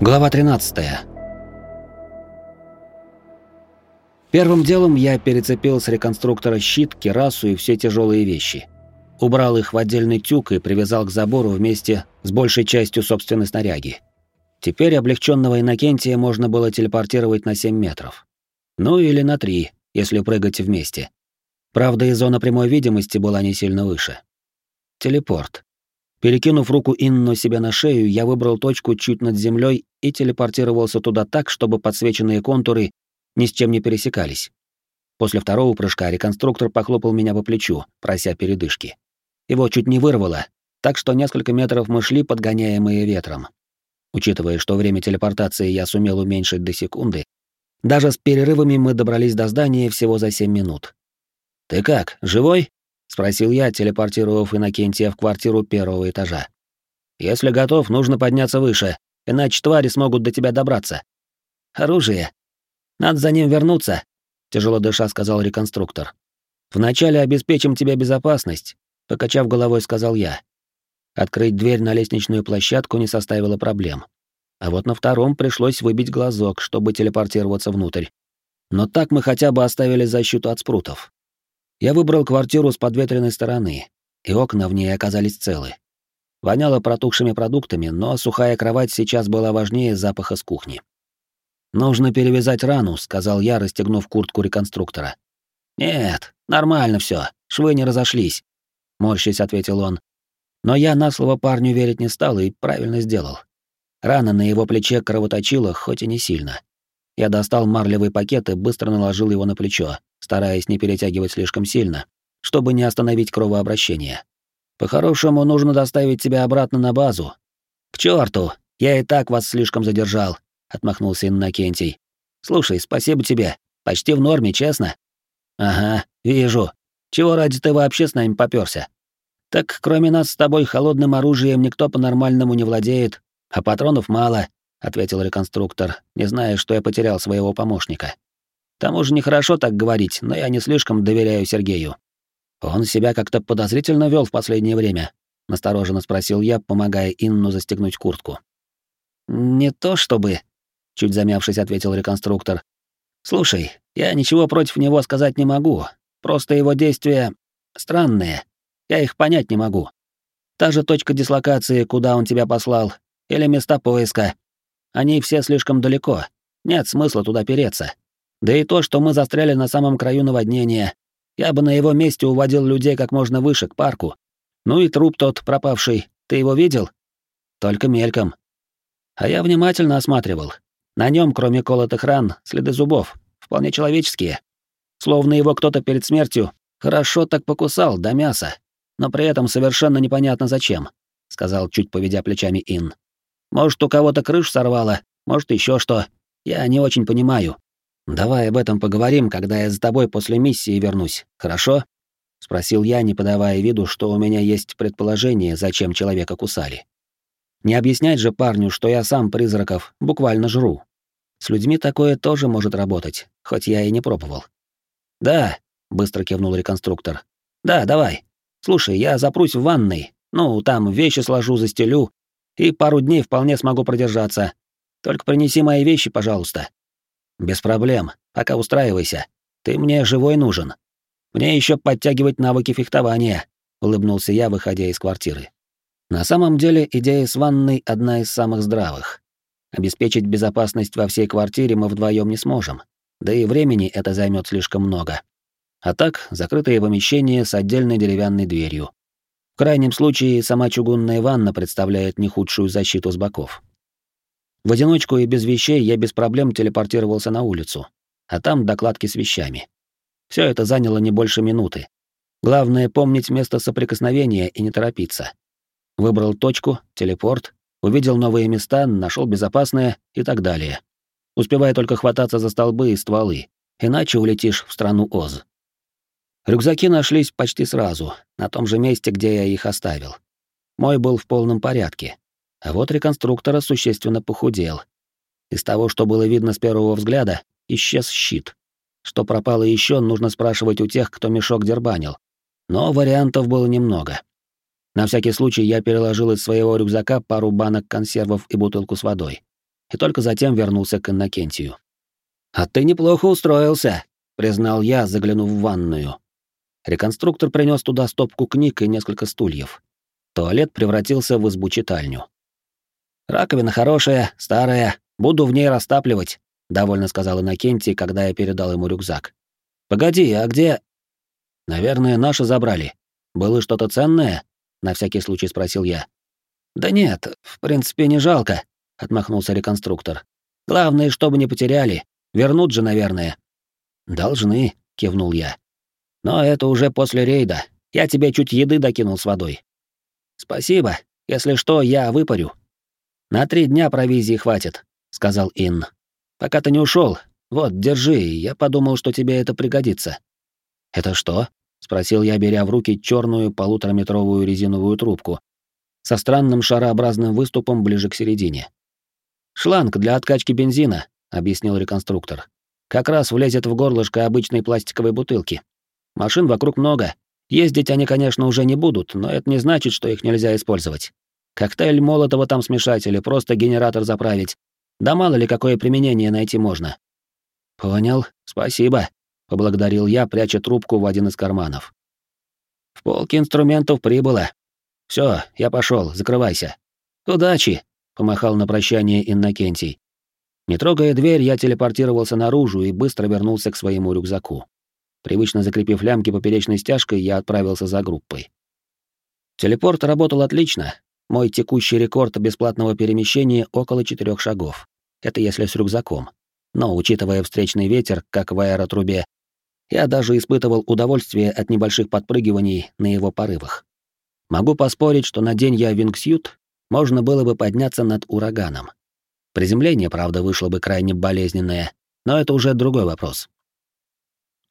Глава 13. Первым делом я перецепил с реконструктора щит, керасу и все тяжелые вещи. Убрал их в отдельный тюк и привязал к забору вместе с большей частью собственной снаряги. Теперь облегченного Иннокентия можно было телепортировать на 7 метров. Ну или на 3, если прыгать вместе. Правда, и зона прямой видимости была не сильно выше. Телепорт. Перекинув руку Инну себе на шею, я выбрал точку чуть над землей и телепортировался туда так, чтобы подсвеченные контуры ни с чем не пересекались. После второго прыжка реконструктор похлопал меня по плечу, прося передышки. Его чуть не вырвало, так что несколько метров мы шли, подгоняемые ветром. Учитывая, что время телепортации я сумел уменьшить до секунды, даже с перерывами мы добрались до здания всего за 7 минут. «Ты как, живой?» — спросил я, телепортировав Иннокентия в квартиру первого этажа. «Если готов, нужно подняться выше, иначе твари смогут до тебя добраться». «Оружие. Надо за ним вернуться», — тяжело дыша сказал реконструктор. «Вначале обеспечим тебе безопасность», — покачав головой, сказал я. Открыть дверь на лестничную площадку не составило проблем. А вот на втором пришлось выбить глазок, чтобы телепортироваться внутрь. Но так мы хотя бы оставили защиту от спрутов. Я выбрал квартиру с подветренной стороны, и окна в ней оказались целы. Воняло протухшими продуктами, но сухая кровать сейчас была важнее запаха с кухни. «Нужно перевязать рану», — сказал я, расстегнув куртку реконструктора. «Нет, нормально все, швы не разошлись», — морщись ответил он. Но я на слово парню верить не стал и правильно сделал. Рана на его плече кровоточила, хоть и не сильно. Я достал марлевый пакет и быстро наложил его на плечо, стараясь не перетягивать слишком сильно, чтобы не остановить кровообращение. По-хорошему, нужно доставить тебя обратно на базу. К черту, я и так вас слишком задержал, отмахнулся Иннокентий. Слушай, спасибо тебе. Почти в норме, честно. Ага, вижу. Чего ради ты вообще с нами попёрся? Так кроме нас с тобой холодным оружием никто по-нормальному не владеет, а патронов мало, ответил реконструктор, не зная, что я потерял своего помощника. К тому же нехорошо так говорить, но я не слишком доверяю Сергею. Он себя как-то подозрительно вел в последнее время, настороженно спросил я, помогая Инну застегнуть куртку. Не то чтобы, чуть замявшись, ответил реконструктор. Слушай, я ничего против него сказать не могу. Просто его действия странные. Я их понять не могу. Та же точка дислокации, куда он тебя послал, или места поиска. Они все слишком далеко. Нет смысла туда переться. Да и то, что мы застряли на самом краю наводнения. Я бы на его месте уводил людей как можно выше, к парку. Ну и труп тот пропавший, ты его видел? Только мельком. А я внимательно осматривал. На нем, кроме колотых ран, следы зубов, вполне человеческие. Словно его кто-то перед смертью хорошо так покусал до мяса, но при этом совершенно непонятно зачем, сказал, чуть поведя плечами Ин. Может, у кого-то крышу сорвало, может, еще что. Я не очень понимаю. Давай об этом поговорим, когда я за тобой после миссии вернусь, хорошо? спросил я, не подавая виду, что у меня есть предположение, зачем человека кусали. Не объяснять же парню, что я сам призраков буквально жру. С людьми такое тоже может работать, хоть я и не пробовал. Да, быстро кивнул реконструктор. Да, давай. Слушай, я запрусь в ванной. Ну, там вещи сложу, застелю, и пару дней вполне смогу продержаться. Только принеси мои вещи, пожалуйста. Без проблем, пока устраивайся. Ты мне живой нужен. Мне еще подтягивать навыки фехтования, улыбнулся я, выходя из квартиры. На самом деле, идея с ванной одна из самых здравых. Обеспечить безопасность во всей квартире мы вдвоем не сможем. Да и времени это займет слишком много. А так, закрытое помещение с отдельной деревянной дверью. Крайнем случае, сама чугунная ванна представляет не худшую защиту с боков. В одиночку и без вещей я без проблем телепортировался на улицу, а там докладки с вещами. Все это заняло не больше минуты. Главное — помнить место соприкосновения и не торопиться. Выбрал точку, телепорт, увидел новые места, нашел безопасное и так далее. Успевая только хвататься за столбы и стволы, иначе улетишь в страну Оз. Рюкзаки нашлись почти сразу, на том же месте, где я их оставил. Мой был в полном порядке, а вот реконструктора существенно похудел. Из того, что было видно с первого взгляда, исчез щит. Что пропало еще, нужно спрашивать у тех, кто мешок дербанил. Но вариантов было немного. На всякий случай я переложил из своего рюкзака пару банок консервов и бутылку с водой. и только затем вернулся к Иннокентию. «А ты неплохо устроился», — признал я, заглянув в ванную. Реконструктор принес туда стопку книг и несколько стульев. Туалет превратился в избу-читальню. «Раковина хорошая, старая, буду в ней растапливать», — довольно сказал Иннокентий, когда я передал ему рюкзак. «Погоди, а где...» «Наверное, наши забрали. Было что-то ценное?» — на всякий случай спросил я. «Да нет, в принципе, не жалко», — отмахнулся реконструктор. «Главное, чтобы не потеряли. Вернут же, наверное». «Должны», — кивнул я. «Но это уже после рейда. Я тебе чуть еды докинул с водой». «Спасибо. Если что, я выпарю». «На три дня провизии хватит», — сказал Ин. «Пока ты не ушел, вот, держи, я подумал, что тебе это пригодится». «Это что?» — спросил я, беря в руки черную полутораметровую резиновую трубку со странным шарообразным выступом ближе к середине. «Шланг для откачки бензина», — объяснил реконструктор. «Как раз влезет в горлышко обычной пластиковой бутылки. Машин вокруг много. Ездить они, конечно, уже не будут, но это не значит, что их нельзя использовать. Коктейль Молотова там смешать или просто генератор заправить. Да мало ли какое применение найти можно». «Понял, спасибо», — поблагодарил я, пряча трубку в один из карманов. «В полке инструментов прибыло. Все, я пошел, закрывайся. Удачи, помахал на прощание Иннокентий. Не трогая дверь, я телепортировался наружу и быстро вернулся к своему рюкзаку. Привычно закрепив лямки поперечной стяжкой, я отправился за группой. Телепорт работал отлично. Мой текущий рекорд бесплатного перемещения около четырех шагов. Это если с рюкзаком. Но, учитывая встречный ветер, как в аэротрубе, я даже испытывал удовольствие от небольших подпрыгиваний на его порывах. Могу поспорить, что на день я Вингсют можно было бы подняться над ураганом. Приземление, правда, вышло бы крайне болезненное, но это уже другой вопрос.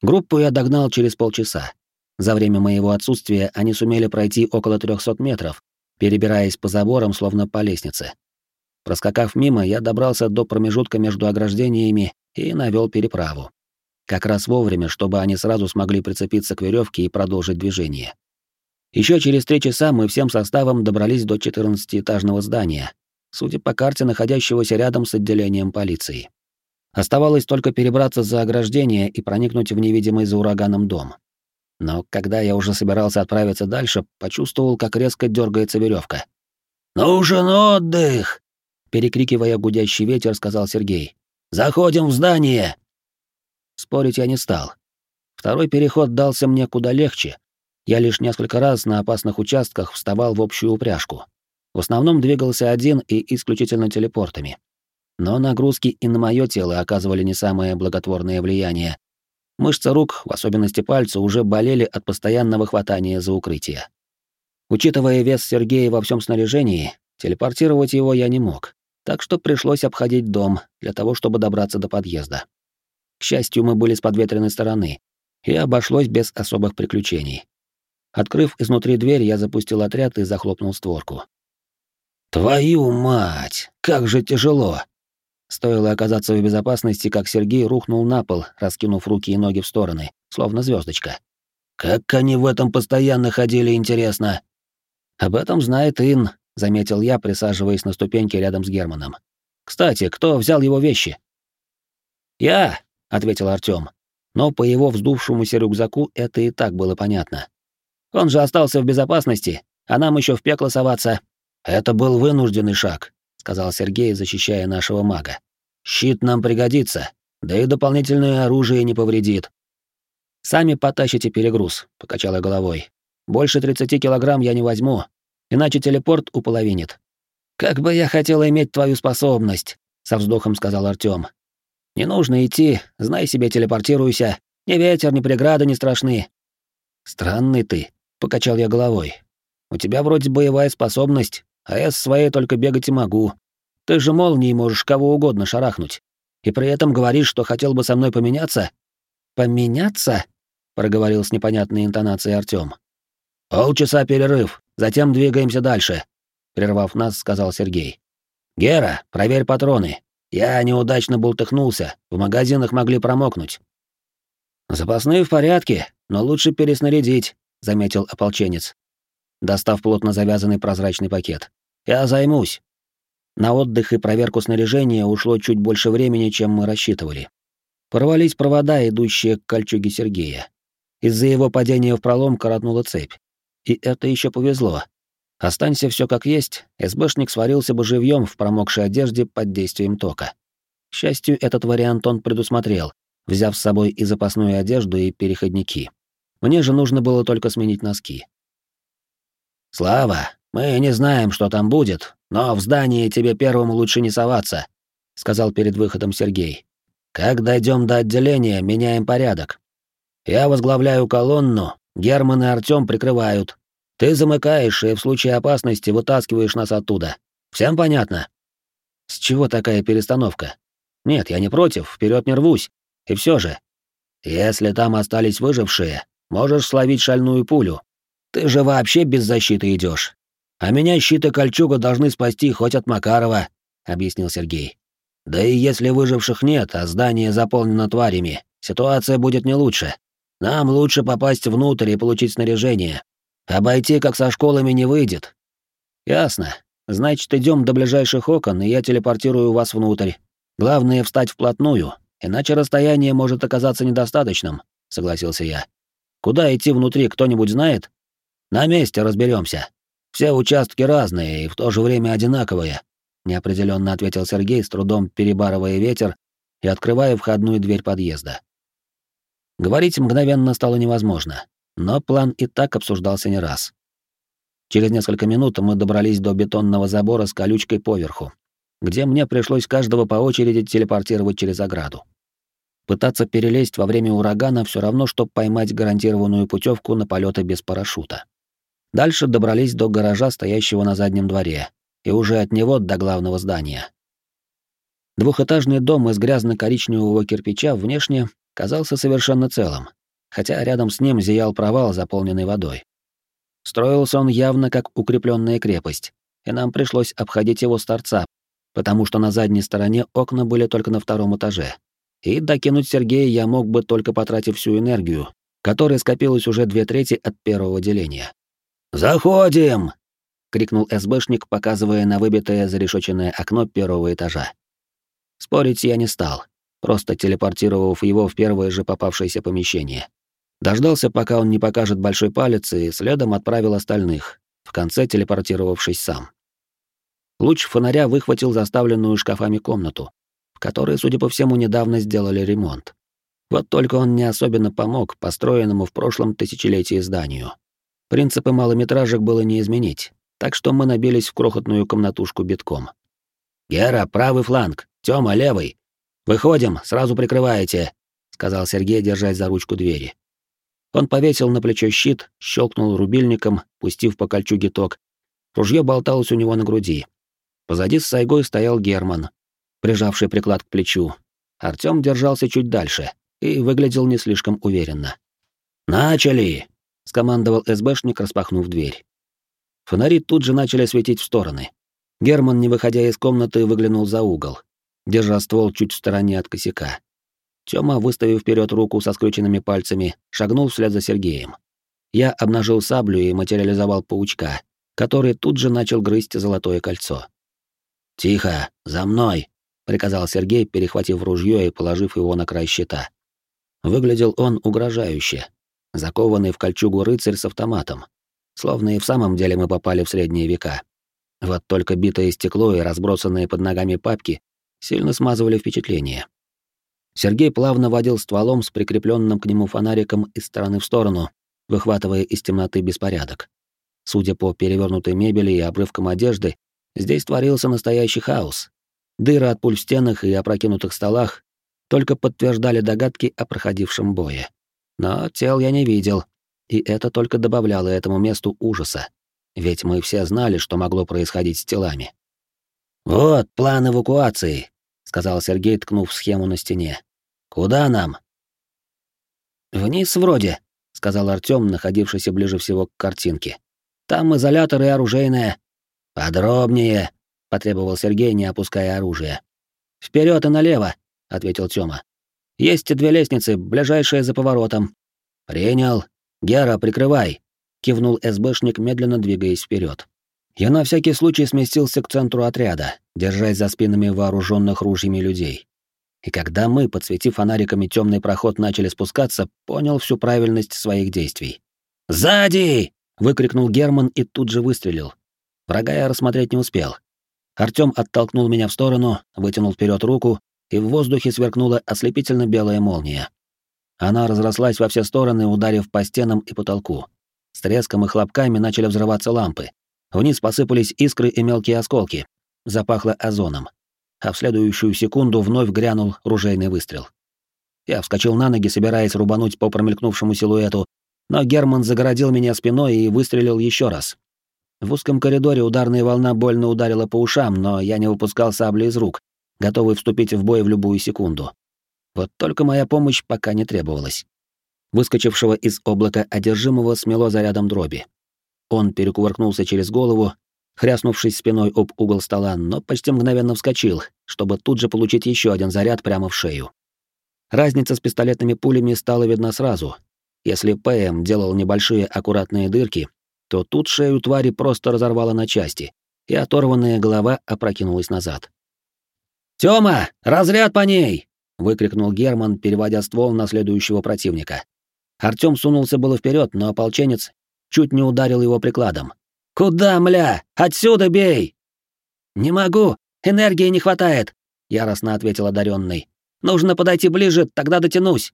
Группу я догнал через полчаса. За время моего отсутствия они сумели пройти около 300 метров, перебираясь по заборам, словно по лестнице. Проскакав мимо, я добрался до промежутка между ограждениями и навел переправу. Как раз вовремя, чтобы они сразу смогли прицепиться к веревке и продолжить движение. Еще через три часа мы всем составом добрались до 14-этажного здания, судя по карте, находящегося рядом с отделением полиции. Оставалось только перебраться за ограждение и проникнуть в невидимый за ураганом дом. Но когда я уже собирался отправиться дальше, почувствовал, как резко дергается веревка. «Нужен отдых!» Перекрикивая гудящий ветер, сказал Сергей. «Заходим в здание!» Спорить я не стал. Второй переход дался мне куда легче, я лишь несколько раз на опасных участках вставал в общую упряжку. В основном двигался один и исключительно телепортами. Но нагрузки и на мое тело оказывали не самое благотворное влияние. Мышцы рук, в особенности пальцы, уже болели от постоянного хватания за укрытие. Учитывая вес Сергея во всем снаряжении, телепортировать его я не мог, так что пришлось обходить дом для того, чтобы добраться до подъезда. К счастью, мы были с подветренной стороны, и обошлось без особых приключений. Открыв изнутри дверь, я запустил отряд и захлопнул створку. «Твою мать! Как же тяжело!» Стоило оказаться в безопасности, как Сергей рухнул на пол, раскинув руки и ноги в стороны, словно звездочка. «Как они в этом постоянно ходили, интересно!» «Об этом знает Ин», — заметил я, присаживаясь на ступеньке рядом с Германом. «Кстати, кто взял его вещи?» «Я», — ответил Артём. Но по его вздувшемуся рюкзаку это и так было понятно. Он же остался в безопасности, а нам еще в пекло соваться. Это был вынужденный шаг, сказал Сергей, защищая нашего мага. Щит нам пригодится, да и дополнительное оружие не повредит. Сами потащите перегруз, покачал я головой. Больше 30 килограмм я не возьму, иначе телепорт уполовинит. Как бы я хотел иметь твою способность, со вздохом сказал Артём. Не нужно идти, знай себе, телепортируйся. Ни ветер, ни преграды не страшны. Странный ты, Покачал я головой. У тебя вроде боевая способность, а я с своей только бегать и могу. Ты же молнией можешь кого угодно шарахнуть. И при этом говоришь, что хотел бы со мной поменяться? Поменяться? проговорил с непонятной интонацией Артём. Полчаса перерыв, затем двигаемся дальше, прервав нас, сказал Сергей. Гера, проверь патроны. Я неудачно бултыхнулся, в магазинах могли промокнуть. Запасные в порядке, но лучше переснарядить, — заметил ополченец, достав плотно завязанный прозрачный пакет. «Я займусь». На отдых и проверку снаряжения ушло чуть больше времени, чем мы рассчитывали. Порвались провода, идущие к кольчуге Сергея. Из-за его падения в пролом коротнула цепь. И это еще повезло. Останься все как есть, СБшник сварился бы живьем в промокшей одежде под действием тока. К счастью, этот вариант он предусмотрел, взяв с собой и запасную одежду, и переходники. Мне же нужно было только сменить носки. «Слава, мы не знаем, что там будет, но в здании тебе первому лучше не соваться», — сказал перед выходом Сергей. «Как дойдем до отделения, меняем порядок. Я возглавляю колонну, Герман и Артём прикрывают. Ты замыкаешь и в случае опасности вытаскиваешь нас оттуда. Всем понятно?» «С чего такая перестановка?» «Нет, я не против, вперед не рвусь. И все же, если там остались выжившие, можешь словить шальную пулю. Ты же вообще без защиты идешь. А меня щит и кольчуга должны спасти хоть от Макарова, объяснил Сергей. Да и если выживших нет, а здание заполнено тварями, ситуация будет не лучше. Нам лучше попасть внутрь и получить снаряжение. Обойти как со школами не выйдет. Ясно. Значит, идем до ближайших окон, и я телепортирую вас внутрь. Главное встать вплотную, иначе расстояние может оказаться недостаточным, согласился я. Куда идти внутри, кто-нибудь знает? На месте разберемся. Все участки разные и в то же время одинаковые, неопределенно ответил Сергей, с трудом перебарывая ветер и открывая входную дверь подъезда. Говорить мгновенно стало невозможно, но план и так обсуждался не раз. Через несколько минут мы добрались до бетонного забора с колючкой поверху, где мне пришлось каждого по очереди телепортировать через ограду. Пытаться перелезть во время урагана все равно, что поймать гарантированную путевку на полеты без парашюта. Дальше добрались до гаража, стоящего на заднем дворе, и уже от него до главного здания. Двухэтажный дом из грязно-коричневого кирпича внешне казался совершенно целым, хотя рядом с ним зиял провал, заполненный водой. Строился он явно как укрепленная крепость, и нам пришлось обходить его с торца, потому что на задней стороне окна были только на втором этаже. И докинуть Сергея я мог бы только потратив всю энергию, которая скопилась уже две трети от первого деления. «Заходим!» — крикнул СБшник, показывая на выбитое зарешоченное окно первого этажа. Спорить я не стал, просто телепортировав его в первое же попавшееся помещение. Дождался, пока он не покажет большой палец, и следом отправил остальных, в конце телепортировавшись сам. Луч фонаря выхватил заставленную шкафами комнату, в которой, судя по всему, недавно сделали ремонт. Вот только он не особенно помог построенному в прошлом тысячелетии зданию. Принципы малометражек было не изменить, так что мы набились в крохотную комнатушку битком. «Гера, правый фланг, Тёма, левый. Выходим, сразу прикрываете», — сказал Сергей, держась за ручку двери. Он повесил на плечо щит, щелкнул рубильником, пустив по кольчуге ток. Ружье болталось у него на груди. Позади с Сайгой стоял Герман, прижавший приклад к плечу. Артём держался чуть дальше и выглядел не слишком уверенно. «Начали!» Скомандовал СБшник, распахнув дверь. Фонари тут же начали светить в стороны. Герман, не выходя из комнаты, выглянул за угол, держа ствол чуть в стороне от косяка. Тёма, выставив вперед руку со скрюченными пальцами, шагнул вслед за Сергеем. Я обнажил саблю и материализовал паучка, который тут же начал грызть золотое кольцо. «Тихо, за мной!» — приказал Сергей, перехватив ружье и положив его на край щита. Выглядел он угрожающе, закованный в кольчугу рыцарь с автоматом. Словно и в самом деле мы попали в средние века. Вот только битое стекло и разбросанные под ногами папки сильно смазывали впечатление. Сергей плавно водил стволом с прикрепленным к нему фонариком из стороны в сторону, выхватывая из темноты беспорядок. Судя по перевернутой мебели и обрывкам одежды, здесь творился настоящий хаос. Дыры от пуль в стенах и опрокинутых столах только подтверждали догадки о проходившем бое. Но тел я не видел, и это только добавляло этому месту ужаса. Ведь мы все знали, что могло происходить с телами. «Вот план эвакуации», — сказал Сергей, ткнув схему на стене. «Куда нам?» «Вниз вроде», — сказал Артём, находившийся ближе всего к картинке. «Там изолятор и оружейная». «Подробнее», — потребовал Сергей, не опуская оружие. Вперед и налево», — ответил Тёма. Есть две лестницы, ближайшая за поворотом. Принял. Гера, прикрывай, кивнул СБшник, медленно двигаясь вперед. Я на всякий случай сместился к центру отряда, держась за спинами вооруженных ружьями людей. И когда мы, подсветив фонариками темный проход, начали спускаться, понял всю правильность своих действий. «Сзади!» — выкрикнул Герман и тут же выстрелил. Врага я рассмотреть не успел. Артём оттолкнул меня в сторону, вытянул вперед руку, и в воздухе сверкнула ослепительно белая молния. Она разрослась во все стороны, ударив по стенам и потолку. С треском и хлопками начали взрываться лампы. Вниз посыпались искры и мелкие осколки. Запахло озоном. А в следующую секунду вновь грянул ружейный выстрел. Я вскочил на ноги, собираясь рубануть по промелькнувшему силуэту, но Герман загородил меня спиной и выстрелил еще раз. В узком коридоре ударная волна больно ударила по ушам, но я не выпускал сабли из рук, готовый вступить в бой в любую секунду. Вот только моя помощь пока не требовалась. Выскочившего из облака одержимого смело зарядом дроби. Он перекувыркнулся через голову, хряснувшись спиной об угол стола, но почти мгновенно вскочил, чтобы тут же получить еще один заряд прямо в шею. Разница с пистолетными пулями стала видна сразу. Если ПМ делал небольшие аккуратные дырки, то тут шею твари просто разорвало на части, и оторванная голова опрокинулась назад. «Тёма, разряд по ней!» — выкрикнул Герман, переводя ствол на следующего противника. Артём сунулся было вперед, но ополченец чуть не ударил его прикладом. «Куда, мля? Отсюда бей!» «Не могу! Энергии не хватает!» — яростно ответил одаренный. «Нужно подойти ближе, тогда дотянусь!»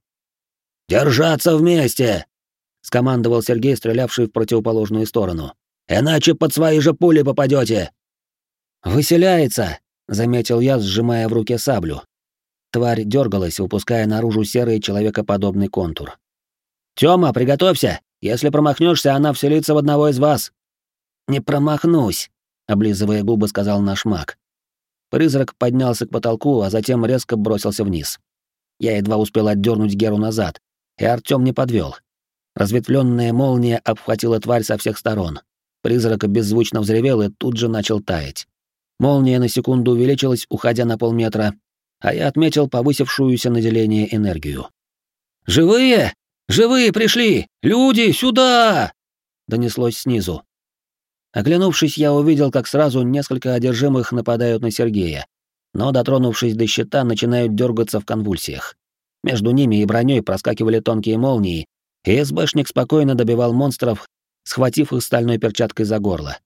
«Держаться вместе!» — скомандовал Сергей, стрелявший в противоположную сторону. «Иначе под свои же пули попадете!» «Выселяется!» — заметил я, сжимая в руке саблю. Тварь дергалась, выпуская наружу серый человекоподобный контур. «Тёма, приготовься! Если промахнешься, она вселится в одного из вас!» «Не промахнусь!» — облизывая губы, сказал наш маг. Призрак поднялся к потолку, а затем резко бросился вниз. Я едва успел отдернуть Геру назад, и Артём не подвел. Разветвленная молния обхватила тварь со всех сторон. Призрак беззвучно взревел и тут же начал таять. Молния на секунду увеличилась, уходя на полметра, а я отметил повысившуюся на деление энергию. «Живые! Живые пришли! Люди, сюда!» Донеслось снизу. Оглянувшись, я увидел, как сразу несколько одержимых нападают на Сергея, но, дотронувшись до щита, начинают дергаться в конвульсиях. Между ними и броней проскакивали тонкие молнии, и СБшник спокойно добивал монстров, схватив их стальной перчаткой за горло.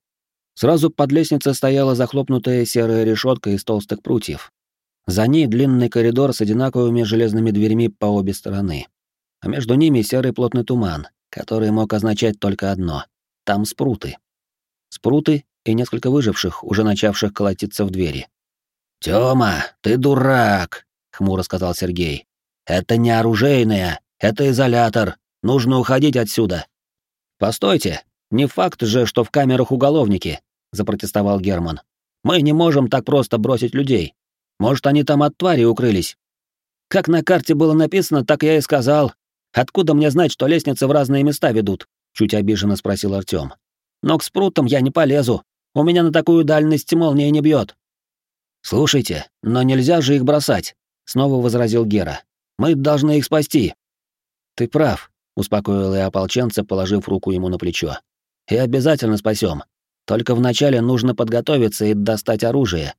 Сразу под лестницей стояла захлопнутая серая решетка из толстых прутьев. За ней длинный коридор с одинаковыми железными дверьми по обе стороны. А между ними серый плотный туман, который мог означать только одно — там спруты. Спруты и несколько выживших, уже начавших колотиться в двери. «Тёма, ты дурак!» — хмуро сказал Сергей. «Это не оружейное, это изолятор. Нужно уходить отсюда». «Постойте, не факт же, что в камерах уголовники», — запротестовал Герман. «Мы не можем так просто бросить людей. Может, они там от твари укрылись?» «Как на карте было написано, так я и сказал. Откуда мне знать, что лестницы в разные места ведут?» — чуть обиженно спросил Артём. «Но к спрутам я не полезу. У меня на такую дальность молния не бьет. «Слушайте, но нельзя же их бросать», — снова возразил Гера. «Мы должны их спасти». «Ты прав», — успокоил я ополченца, положив руку ему на плечо. «И обязательно спасем. Только вначале нужно подготовиться и достать оружие,